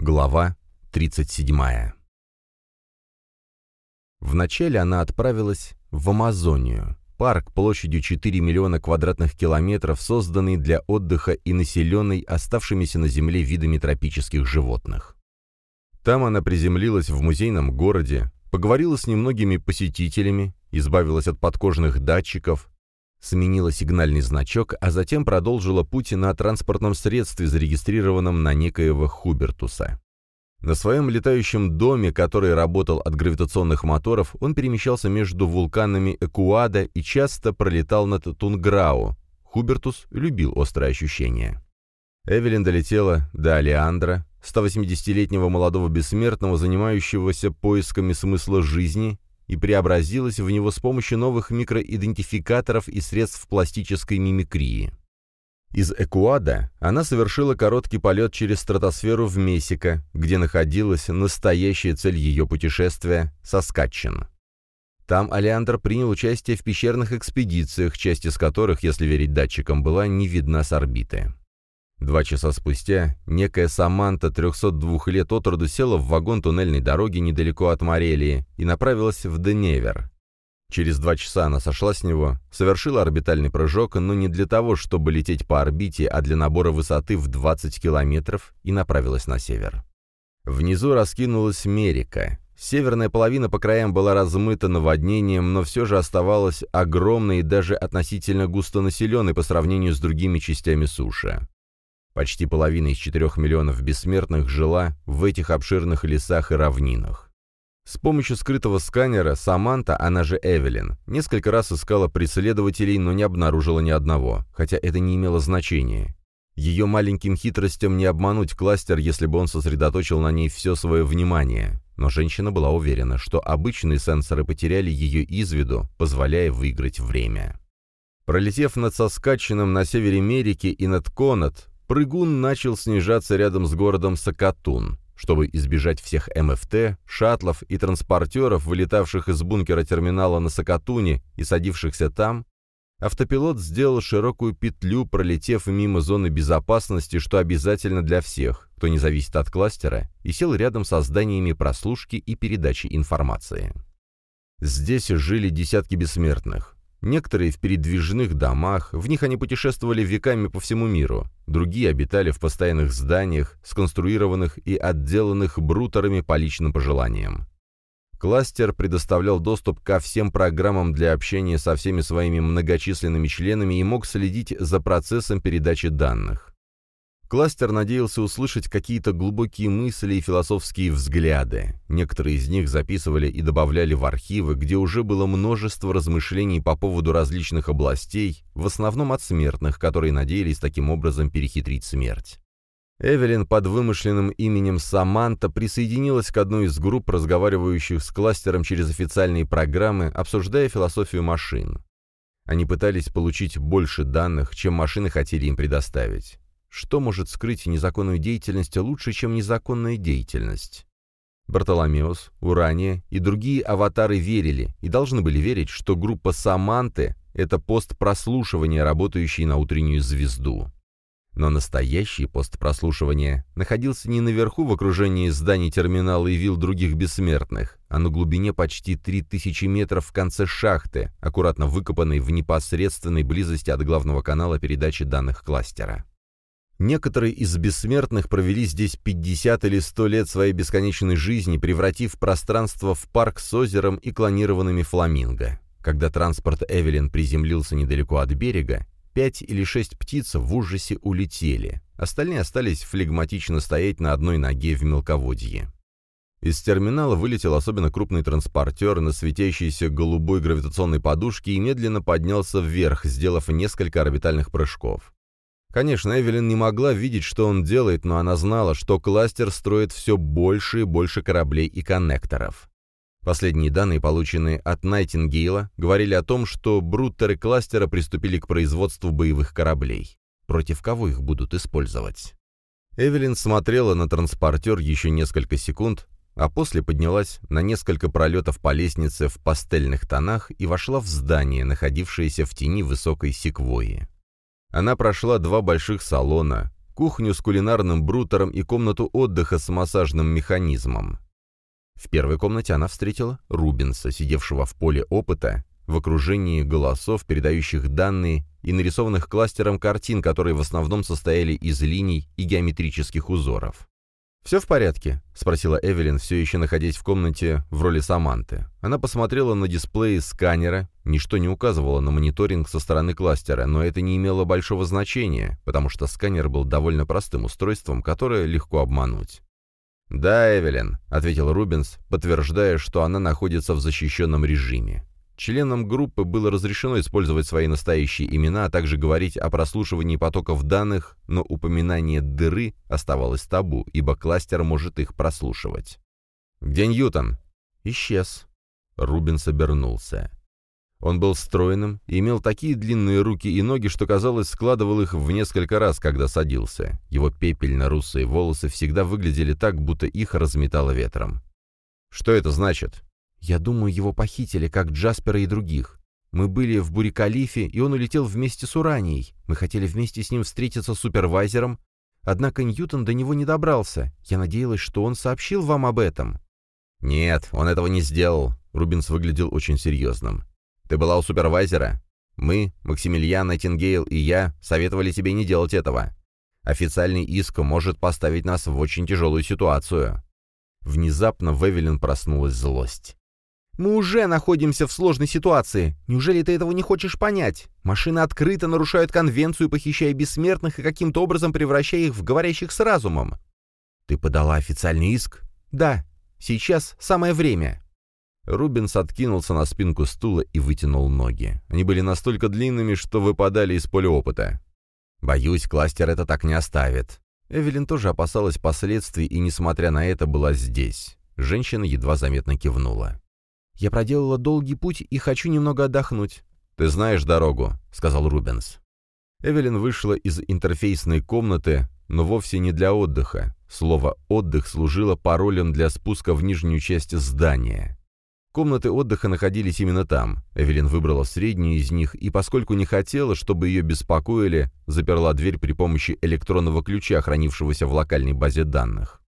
Глава 37 Вначале она отправилась в Амазонию, парк площадью 4 миллиона квадратных километров, созданный для отдыха и населенный оставшимися на Земле видами тропических животных. Там она приземлилась в музейном городе, поговорила с немногими посетителями, избавилась от подкожных датчиков, сменила сигнальный значок, а затем продолжила путь на транспортном средстве, зарегистрированном на некоего Хубертуса. На своем летающем доме, который работал от гравитационных моторов, он перемещался между вулканами Экуада и часто пролетал над Тунграу. Хубертус любил острые ощущения. Эвелин долетела до Алеандра, 180-летнего молодого бессмертного, занимающегося поисками смысла жизни, и преобразилась в него с помощью новых микроидентификаторов и средств пластической мимикрии. Из Экуада она совершила короткий полет через стратосферу в Месико, где находилась настоящая цель ее путешествия – Соскатчин. Там Алеандр принял участие в пещерных экспедициях, часть из которых, если верить датчикам, была не видна с орбиты. Два часа спустя некая Саманта 302 лет от роду села в вагон туннельной дороги недалеко от Морелии и направилась в Деневер. Через два часа она сошла с него, совершила орбитальный прыжок, но не для того, чтобы лететь по орбите, а для набора высоты в 20 километров и направилась на север. Внизу раскинулась Мерика. Северная половина по краям была размыта наводнением, но все же оставалась огромной и даже относительно густонаселенной по сравнению с другими частями суши. Почти половина из 4 миллионов бессмертных жила в этих обширных лесах и равнинах. С помощью скрытого сканера Саманта, она же Эвелин, несколько раз искала преследователей, но не обнаружила ни одного, хотя это не имело значения. Ее маленьким хитростям не обмануть кластер, если бы он сосредоточил на ней все свое внимание. Но женщина была уверена, что обычные сенсоры потеряли ее из виду, позволяя выиграть время. Пролетев над Соскачином на севере Америки и над Конат, прыгун начал снижаться рядом с городом Сакатун. Чтобы избежать всех МФТ, шаттлов и транспортеров, вылетавших из бункера терминала на Сакатуне и садившихся там, автопилот сделал широкую петлю, пролетев мимо зоны безопасности, что обязательно для всех, кто не зависит от кластера, и сел рядом со зданиями прослушки и передачи информации. Здесь жили десятки бессмертных. Некоторые в передвижных домах, в них они путешествовали веками по всему миру, другие обитали в постоянных зданиях, сконструированных и отделанных брутерами по личным пожеланиям. Кластер предоставлял доступ ко всем программам для общения со всеми своими многочисленными членами и мог следить за процессом передачи данных. Кластер надеялся услышать какие-то глубокие мысли и философские взгляды. Некоторые из них записывали и добавляли в архивы, где уже было множество размышлений по поводу различных областей, в основном от смертных, которые надеялись таким образом перехитрить смерть. Эвелин под вымышленным именем Саманта присоединилась к одной из групп, разговаривающих с кластером через официальные программы, обсуждая философию машин. Они пытались получить больше данных, чем машины хотели им предоставить. Что может скрыть незаконную деятельность лучше, чем незаконная деятельность? Бартоломеус, Урания и другие аватары верили и должны были верить, что группа Саманты — это пост прослушивания, работающий на утреннюю звезду. Но настоящий пост прослушивания находился не наверху в окружении зданий терминала и вил других бессмертных, а на глубине почти 3000 метров в конце шахты, аккуратно выкопанной в непосредственной близости от главного канала передачи данных кластера. Некоторые из бессмертных провели здесь 50 или 100 лет своей бесконечной жизни, превратив пространство в парк с озером и клонированными фламинго. Когда транспорт Эвелин приземлился недалеко от берега, пять или шесть птиц в ужасе улетели. Остальные остались флегматично стоять на одной ноге в мелководье. Из терминала вылетел особенно крупный транспортер на светящейся голубой гравитационной подушке и медленно поднялся вверх, сделав несколько орбитальных прыжков. Конечно, Эвелин не могла видеть, что он делает, но она знала, что кластер строит все больше и больше кораблей и коннекторов. Последние данные, полученные от Найтингейла, говорили о том, что бруттеры кластера приступили к производству боевых кораблей. Против кого их будут использовать? Эвелин смотрела на транспортер еще несколько секунд, а после поднялась на несколько пролетов по лестнице в пастельных тонах и вошла в здание, находившееся в тени высокой секвойи. Она прошла два больших салона, кухню с кулинарным брутером и комнату отдыха с массажным механизмом. В первой комнате она встретила Рубинса, сидевшего в поле опыта, в окружении голосов, передающих данные, и нарисованных кластером картин, которые в основном состояли из линий и геометрических узоров. «Все в порядке?» — спросила Эвелин, все еще находясь в комнате в роли Саманты. Она посмотрела на дисплеи сканера, ничто не указывало на мониторинг со стороны кластера, но это не имело большого значения, потому что сканер был довольно простым устройством, которое легко обмануть. «Да, Эвелин», — ответил Рубинс, подтверждая, что она находится в защищенном режиме. Членам группы было разрешено использовать свои настоящие имена, а также говорить о прослушивании потоков данных, но упоминание дыры оставалось табу, ибо кластер может их прослушивать. «Где Ньютон?» «Исчез». Рубин обернулся. Он был стройным и имел такие длинные руки и ноги, что, казалось, складывал их в несколько раз, когда садился. Его пепельно-русые волосы всегда выглядели так, будто их разметало ветром. «Что это значит?» Я думаю, его похитили, как Джаспера и других. Мы были в Бурикалифе, и он улетел вместе с Уранией. Мы хотели вместе с ним встретиться с супервайзером, однако Ньютон до него не добрался. Я надеялась, что он сообщил вам об этом». «Нет, он этого не сделал», — Рубинс выглядел очень серьезным. «Ты была у супервайзера? Мы, Максимилиан Найтингейл и я, советовали тебе не делать этого. Официальный иск может поставить нас в очень тяжелую ситуацию». Внезапно в Эвелин проснулась злость. Мы уже находимся в сложной ситуации. Неужели ты этого не хочешь понять? Машины открыто нарушают конвенцию, похищая бессмертных и каким-то образом превращая их в говорящих с разумом. Ты подала официальный иск? Да. Сейчас самое время. Рубинс откинулся на спинку стула и вытянул ноги. Они были настолько длинными, что выпадали из поля опыта. «Боюсь, кластер это так не оставит». Эвелин тоже опасалась последствий и, несмотря на это, была здесь. Женщина едва заметно кивнула. Я проделала долгий путь и хочу немного отдохнуть». «Ты знаешь дорогу», — сказал Рубенс. Эвелин вышла из интерфейсной комнаты, но вовсе не для отдыха. Слово «отдых» служило паролем для спуска в нижнюю часть здания. Комнаты отдыха находились именно там. Эвелин выбрала среднюю из них и, поскольку не хотела, чтобы ее беспокоили, заперла дверь при помощи электронного ключа, хранившегося в локальной базе данных.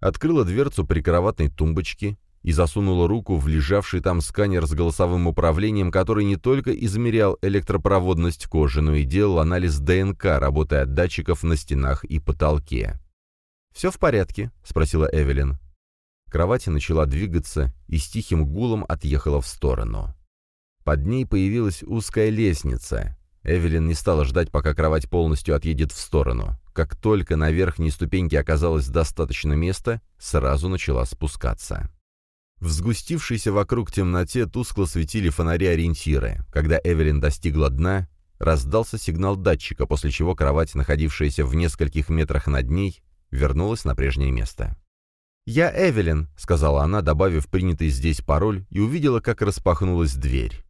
Открыла дверцу прикроватной тумбочки и засунула руку в лежавший там сканер с голосовым управлением, который не только измерял электропроводность кожи, но и делал анализ ДНК, работая от датчиков на стенах и потолке. «Все в порядке?» — спросила Эвелин. Кровать начала двигаться и с тихим гулом отъехала в сторону. Под ней появилась узкая лестница. Эвелин не стала ждать, пока кровать полностью отъедет в сторону. Как только на верхней ступеньке оказалось достаточно места, сразу начала спускаться. В сгустившейся вокруг темноте тускло светили фонари-ориентиры. Когда Эвелин достигла дна, раздался сигнал датчика, после чего кровать, находившаяся в нескольких метрах над ней, вернулась на прежнее место. «Я Эвелин», — сказала она, добавив принятый здесь пароль, и увидела, как распахнулась дверь.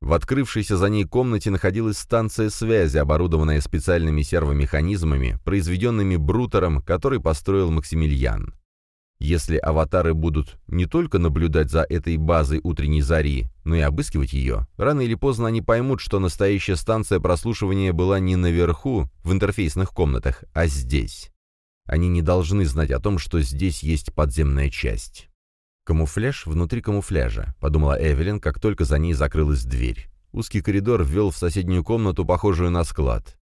В открывшейся за ней комнате находилась станция связи, оборудованная специальными сервомеханизмами, произведенными Брутером, который построил Максимилиан. Если аватары будут не только наблюдать за этой базой утренней зари, но и обыскивать ее, рано или поздно они поймут, что настоящая станция прослушивания была не наверху, в интерфейсных комнатах, а здесь. Они не должны знать о том, что здесь есть подземная часть. «Камуфляж внутри камуфляжа», — подумала Эвелин, как только за ней закрылась дверь. Узкий коридор ввел в соседнюю комнату, похожую на склад.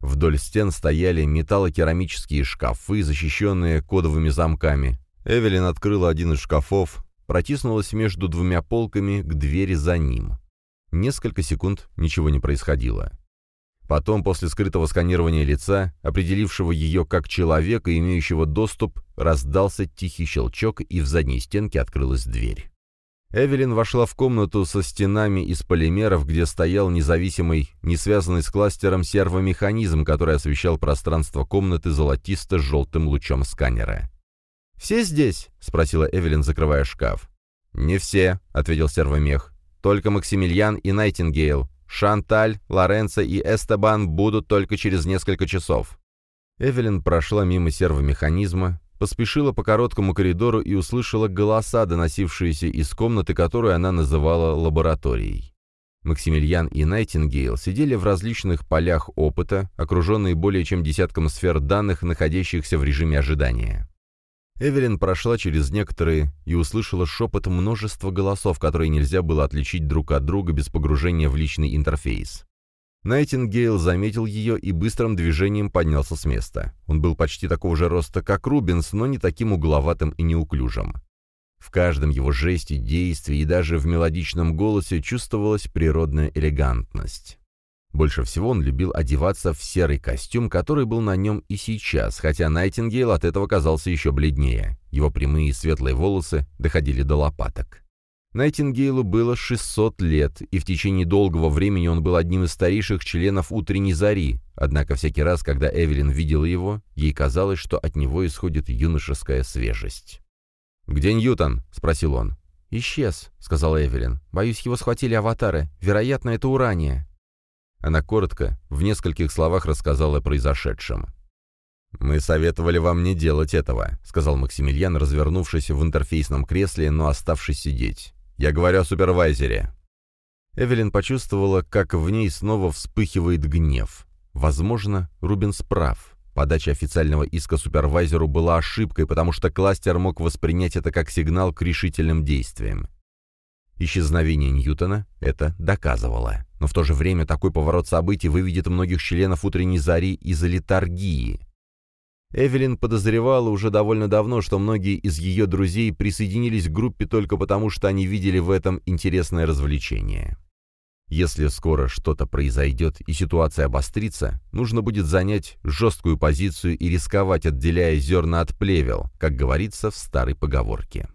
Вдоль стен стояли металлокерамические шкафы, защищенные кодовыми замками, Эвелин открыла один из шкафов, протиснулась между двумя полками к двери за ним. Несколько секунд ничего не происходило. Потом, после скрытого сканирования лица, определившего ее как человека, имеющего доступ, раздался тихий щелчок, и в задней стенке открылась дверь. Эвелин вошла в комнату со стенами из полимеров, где стоял независимый, не связанный с кластером сервомеханизм, который освещал пространство комнаты золотисто-желтым лучом сканера. «Все здесь?» — спросила Эвелин, закрывая шкаф. «Не все», — ответил сервомех. «Только Максимилиан и Найтингейл. Шанталь, Лоренцо и Эстебан будут только через несколько часов». Эвелин прошла мимо сервомеханизма, поспешила по короткому коридору и услышала голоса, доносившиеся из комнаты, которую она называла лабораторией. Максимилиан и Найтингейл сидели в различных полях опыта, окруженные более чем десятком сфер данных, находящихся в режиме ожидания. Эвелин прошла через некоторые и услышала шепот множества голосов, которые нельзя было отличить друг от друга без погружения в личный интерфейс. Найтингейл заметил ее и быстрым движением поднялся с места. Он был почти такого же роста, как Рубинс, но не таким угловатым и неуклюжим. В каждом его жесте, действии и даже в мелодичном голосе чувствовалась природная элегантность. Больше всего он любил одеваться в серый костюм, который был на нем и сейчас, хотя Найтингейл от этого казался еще бледнее. Его прямые светлые волосы доходили до лопаток. Найтингейлу было 600 лет, и в течение долгого времени он был одним из старейших членов «Утренней зари», однако всякий раз, когда Эвелин видела его, ей казалось, что от него исходит юношеская свежесть. «Где Ньютон?» — спросил он. «Исчез», — сказала Эвелин. «Боюсь, его схватили аватары. Вероятно, это Урания». Она коротко, в нескольких словах рассказала о произошедшем. «Мы советовали вам не делать этого», — сказал Максимилиан, развернувшись в интерфейсном кресле, но оставшись сидеть. «Я говорю о супервайзере». Эвелин почувствовала, как в ней снова вспыхивает гнев. Возможно, Рубинс прав. Подача официального иска супервайзеру была ошибкой, потому что кластер мог воспринять это как сигнал к решительным действиям. Исчезновение Ньютона это доказывало. Но в то же время такой поворот событий выведет многих членов утренней зари из литаргии. Эвелин подозревала уже довольно давно, что многие из ее друзей присоединились к группе только потому, что они видели в этом интересное развлечение. Если скоро что-то произойдет и ситуация обострится, нужно будет занять жесткую позицию и рисковать, отделяя зерна от плевел, как говорится в старой поговорке.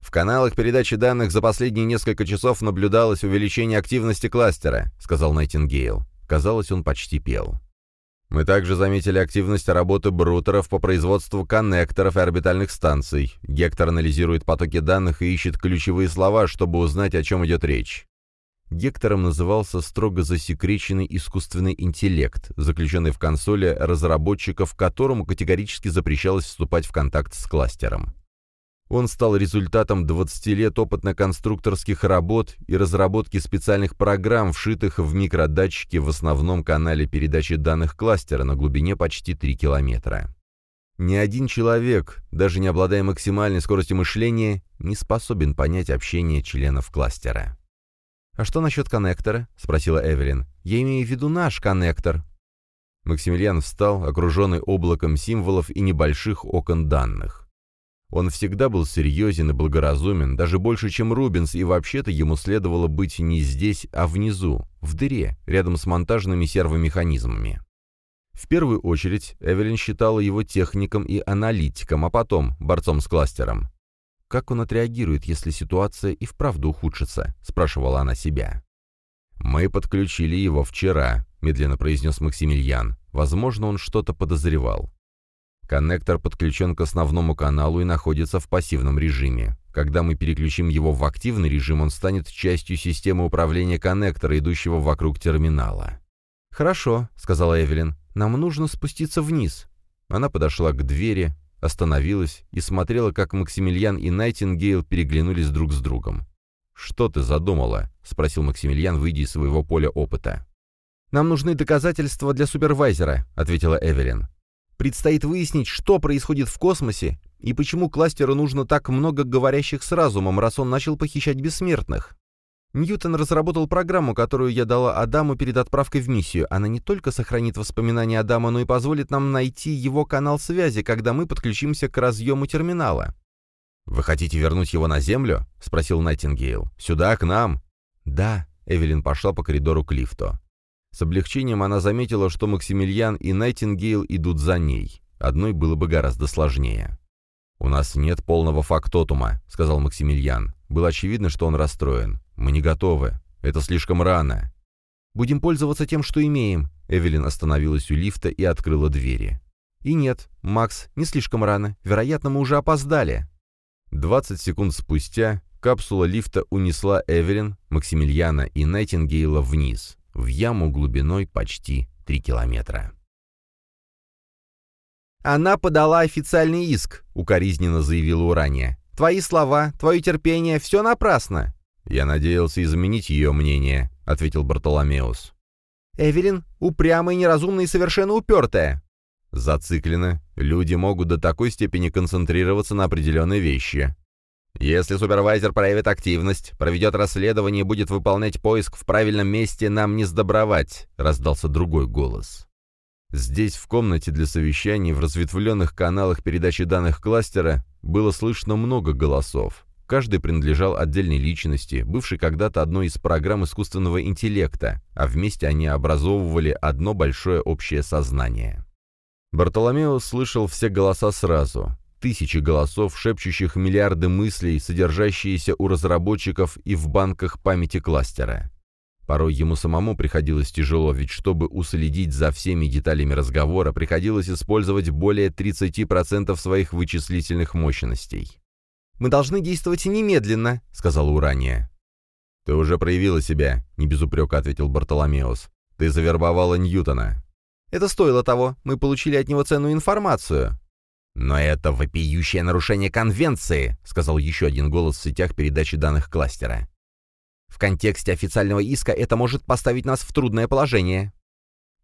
В каналах передачи данных за последние несколько часов наблюдалось увеличение активности кластера, сказал Найтингейл. Казалось, он почти пел. Мы также заметили активность работы брутеров по производству коннекторов и орбитальных станций. Гектор анализирует потоки данных и ищет ключевые слова, чтобы узнать, о чем идет речь. Гектором назывался строго засекреченный искусственный интеллект, заключенный в консоли разработчиков, которому категорически запрещалось вступать в контакт с кластером. Он стал результатом 20 лет опытно-конструкторских работ и разработки специальных программ, вшитых в микродатчики в основном канале передачи данных кластера на глубине почти 3 километра. Ни один человек, даже не обладая максимальной скоростью мышления, не способен понять общение членов кластера. «А что насчет коннектора?» — спросила Эвелин. «Я имею в виду наш коннектор». Максимилиан встал, окруженный облаком символов и небольших окон данных. Он всегда был серьезен и благоразумен, даже больше, чем Рубинс, и вообще-то ему следовало быть не здесь, а внизу, в дыре, рядом с монтажными сервомеханизмами. В первую очередь Эвелин считала его техником и аналитиком, а потом борцом с кластером. «Как он отреагирует, если ситуация и вправду ухудшится?» — спрашивала она себя. «Мы подключили его вчера», — медленно произнес Максимилиан. «Возможно, он что-то подозревал. Коннектор подключен к основному каналу и находится в пассивном режиме. Когда мы переключим его в активный режим, он станет частью системы управления коннектора, идущего вокруг терминала. «Хорошо», — сказала Эвелин, — «нам нужно спуститься вниз». Она подошла к двери, остановилась и смотрела, как Максимилиан и Найтингейл переглянулись друг с другом. «Что ты задумала?» — спросил Максимилиан, выйдя из своего поля опыта. «Нам нужны доказательства для супервайзера», — ответила Эвелин. Предстоит выяснить, что происходит в космосе и почему кластеру нужно так много говорящих с разумом, раз он начал похищать бессмертных. Ньютон разработал программу, которую я дала Адаму перед отправкой в миссию. Она не только сохранит воспоминания Адама, но и позволит нам найти его канал связи, когда мы подключимся к разъему терминала. «Вы хотите вернуть его на Землю?» — спросил Найтингейл. «Сюда, к нам?» «Да», — Эвелин пошла по коридору к лифту. С облегчением она заметила, что Максимилиан и Найтингейл идут за ней. Одной было бы гораздо сложнее. «У нас нет полного фактотума», — сказал Максимилиан. Было очевидно, что он расстроен. «Мы не готовы. Это слишком рано». «Будем пользоваться тем, что имеем». Эвелин остановилась у лифта и открыла двери. «И нет, Макс, не слишком рано. Вероятно, мы уже опоздали». 20 секунд спустя капсула лифта унесла Эвелин, Максимилиана и Найтингейла вниз в яму глубиной почти 3 километра. «Она подала официальный иск», — укоризненно заявила Урания. «Твои слова, твое терпение — все напрасно». «Я надеялся изменить ее мнение», — ответил Бартоломеус. «Эвелин упрямая, неразумная и совершенно упертая». Зациклено. Люди могут до такой степени концентрироваться на определенной вещи. Если супервайзер проявит активность, проведет расследование и будет выполнять поиск в правильном месте, нам не сдобровать», — раздался другой голос. Здесь, в комнате для совещаний, в разветвленных каналах передачи данных кластера, было слышно много голосов. Каждый принадлежал отдельной личности, бывшей когда-то одной из программ искусственного интеллекта, а вместе они образовывали одно большое общее сознание. Бартоломео слышал все голоса сразу. Тысячи голосов, шепчущих миллиарды мыслей, содержащиеся у разработчиков и в банках памяти кластера. Порой ему самому приходилось тяжело, ведь чтобы уследить за всеми деталями разговора, приходилось использовать более 30% своих вычислительных мощностей. «Мы должны действовать немедленно», — сказала Урания. «Ты уже проявила себя», — не без упрека ответил Бартоломеус. «Ты завербовала Ньютона». «Это стоило того. Мы получили от него ценную информацию». «Но это вопиющее нарушение конвенции», — сказал еще один голос в сетях передачи данных кластера. В контексте официального иска это может поставить нас в трудное положение».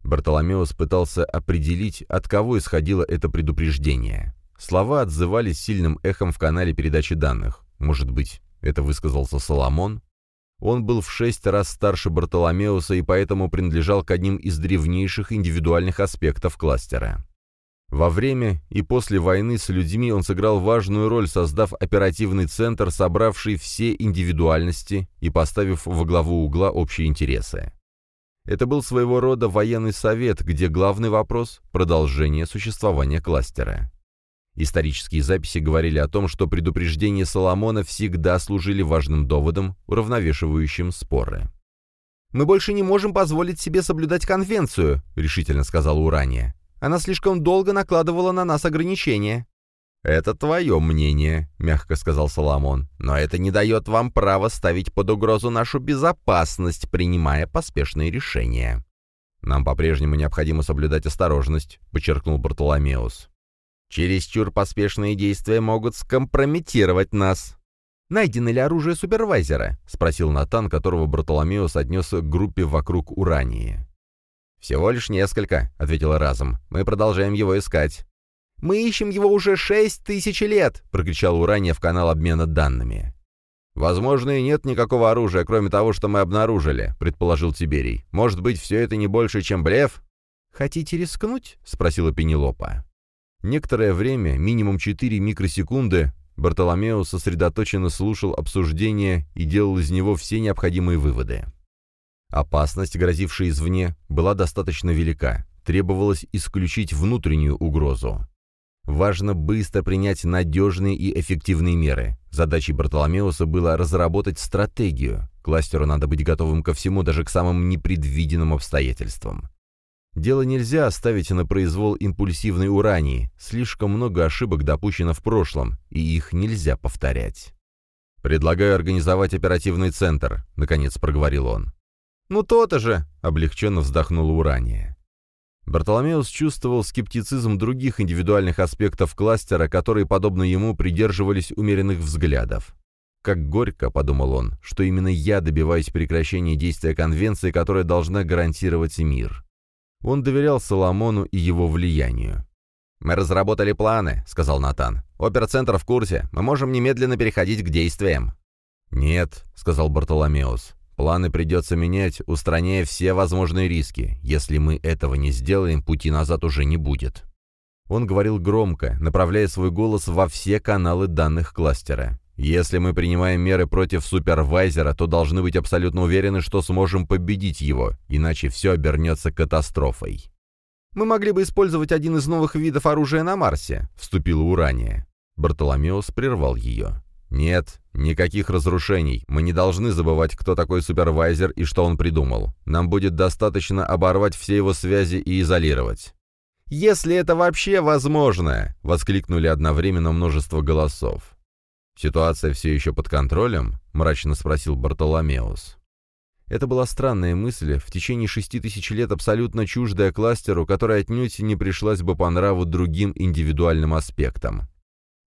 Бартоломеус пытался определить, от кого исходило это предупреждение. Слова отзывались сильным эхом в канале передачи данных. Может быть, это высказался Соломон? Он был в шесть раз старше Бартоломеуса и поэтому принадлежал к одним из древнейших индивидуальных аспектов кластера. Во время и после войны с людьми он сыграл важную роль, создав оперативный центр, собравший все индивидуальности и поставив во главу угла общие интересы. Это был своего рода военный совет, где главный вопрос – продолжение существования кластера. Исторические записи говорили о том, что предупреждения Соломона всегда служили важным доводом, уравновешивающим споры. «Мы больше не можем позволить себе соблюдать конвенцию», — решительно сказала Урания. Она слишком долго накладывала на нас ограничения». «Это твое мнение», — мягко сказал Соломон, «но это не дает вам права ставить под угрозу нашу безопасность, принимая поспешные решения». «Нам по-прежнему необходимо соблюдать осторожность», — подчеркнул Бартоломеус. «Чересчур поспешные действия могут скомпрометировать нас». «Найдено ли оружие супервайзера?» — спросил Натан, которого Бартоломеус отнес к группе вокруг Урании. «Всего лишь несколько», — ответила разом. «Мы продолжаем его искать». «Мы ищем его уже шесть тысяч лет!» — прокричал Урания в канал обмена данными. «Возможно, и нет никакого оружия, кроме того, что мы обнаружили», — предположил Тиберий. «Может быть, все это не больше, чем блеф?» «Хотите рискнуть?» — спросила Пенелопа. Некоторое время, минимум четыре микросекунды, Бартоломео сосредоточенно слушал обсуждение и делал из него все необходимые выводы. Опасность, грозившая извне, была достаточно велика. Требовалось исключить внутреннюю угрозу. Важно быстро принять надежные и эффективные меры. Задачей Бартоломеуса было разработать стратегию. Кластеру надо быть готовым ко всему, даже к самым непредвиденным обстоятельствам. Дело нельзя оставить на произвол импульсивной урании. Слишком много ошибок допущено в прошлом, и их нельзя повторять. «Предлагаю организовать оперативный центр», — наконец проговорил он. «Ну то-то же!» — облегченно вздохнула Урания. Бартоломеус чувствовал скептицизм других индивидуальных аспектов кластера, которые, подобно ему, придерживались умеренных взглядов. Как горько, подумал он, что именно я добиваюсь прекращения действия конвенции, которая должна гарантировать мир. Он доверял Соломону и его влиянию. «Мы разработали планы», — сказал Натан. «Оперцентр в курсе. Мы можем немедленно переходить к действиям». «Нет», — сказал Бартоломеус. Планы придется менять, устраняя все возможные риски. Если мы этого не сделаем, пути назад уже не будет. Он говорил громко, направляя свой голос во все каналы данных кластера. Если мы принимаем меры против супервайзера, то должны быть абсолютно уверены, что сможем победить его, иначе все обернется катастрофой. «Мы могли бы использовать один из новых видов оружия на Марсе», — вступила Урания. Бартоломеус прервал ее. «Нет, никаких разрушений. Мы не должны забывать, кто такой супервайзер и что он придумал. Нам будет достаточно оборвать все его связи и изолировать». «Если это вообще возможно!» — воскликнули одновременно множество голосов. «Ситуация все еще под контролем?» — мрачно спросил Бартоломеус. Это была странная мысль, в течение шести тысяч лет абсолютно чуждая кластеру, которая отнюдь не пришлась бы по нраву другим индивидуальным аспектам.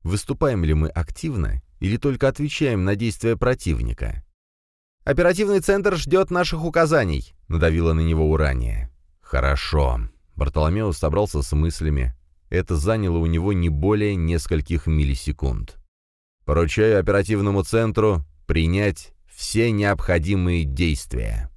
Выступаем ли мы активно или только отвечаем на действия противника. Оперативный центр ждет наших указаний», — надавила на него Урания. «Хорошо». Бартоломео собрался с мыслями. Это заняло у него не более нескольких миллисекунд. «Поручаю оперативному центру принять все необходимые действия».